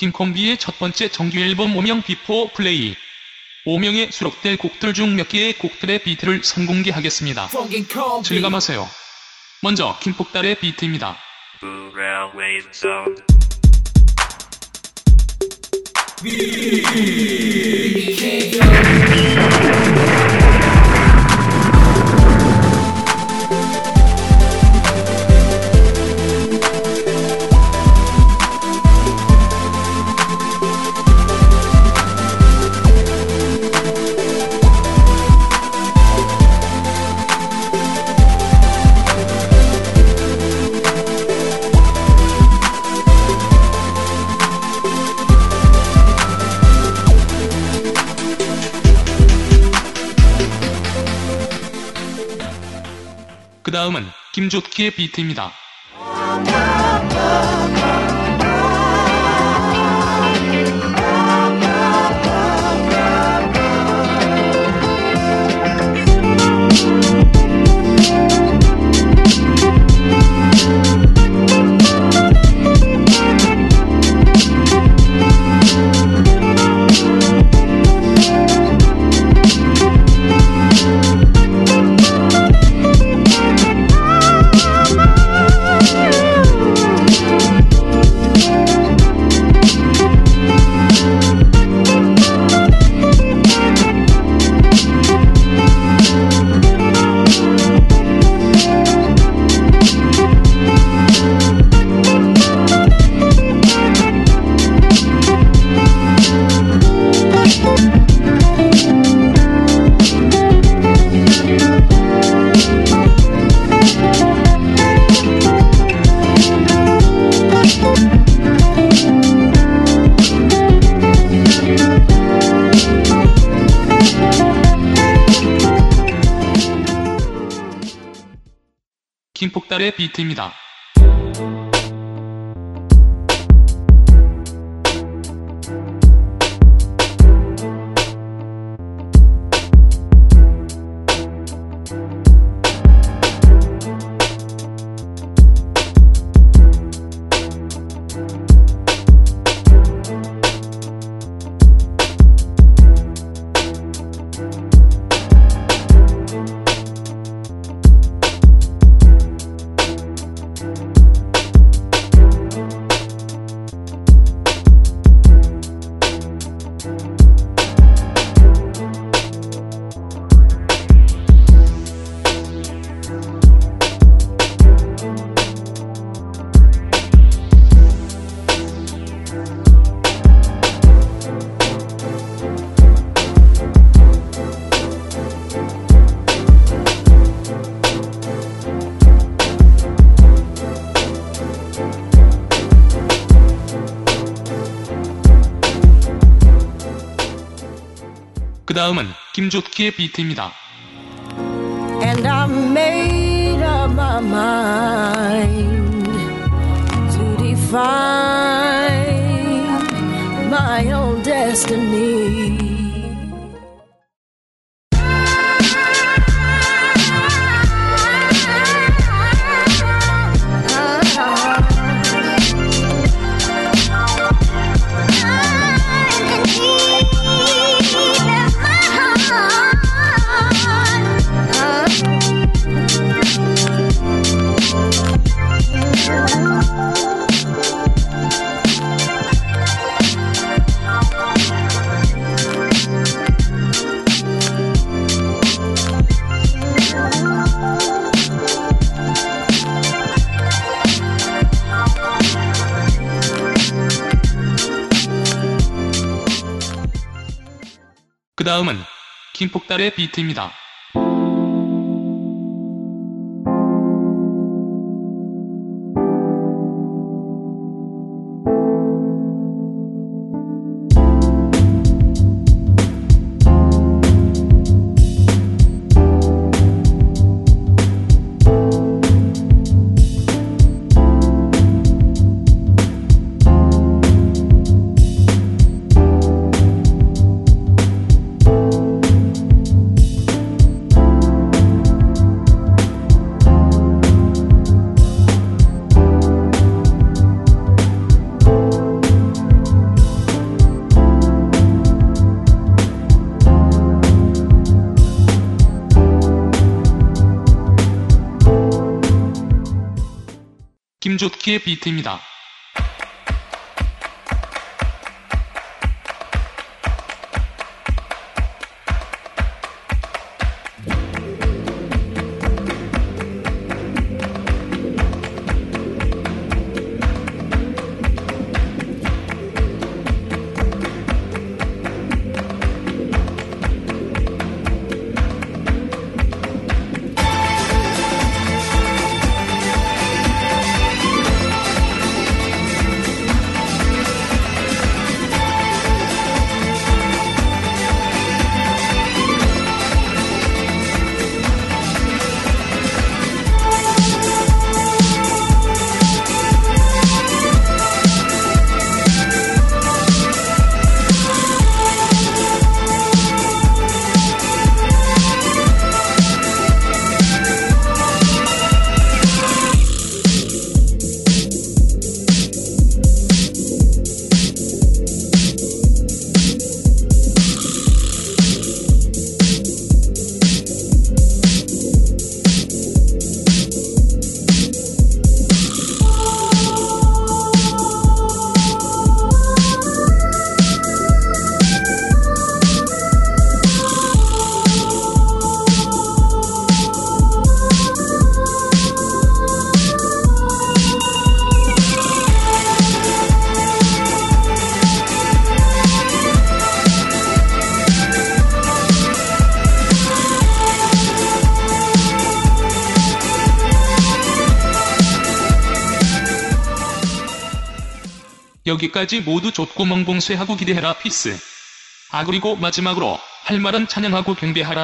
김콤비의 첫 번째 정규 앨범 오명 before play. 오명에 수록될 곡들 중 몇 개의 곡들의 비트를 선공개하겠습니다. 즐감하세요. 먼저 김폭달의 비트입니다. 다음은 김조키의 비트입니다. 김폭달의 비트입니다. 그 다음은 김조키의 비트입니다. And I made up my mind to define my own destiny. 그 다음은 김폭달의 비트입니다. 좋기의 비트입니다. 여기까지 모두 좋고 멍봉쇄하고 기대해라 피스. 아 그리고 마지막으로 할 말은 찬양하고 경배하라.